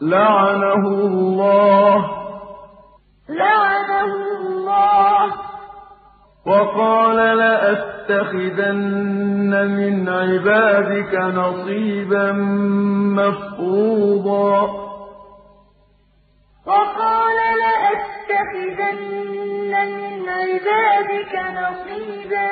لَّعَنَهُ اللَّهُ. لعنه الله ۘ. وَقَالَ لَأَتَّخِذَنَّ مِنْ عِبَادِكَ نَصِيبًا مَّفْرُوضًا ۘ. وَقَالَ لَأَتَّخِذَنَّ مِنْ عِبَادِكَ نَصِيبًا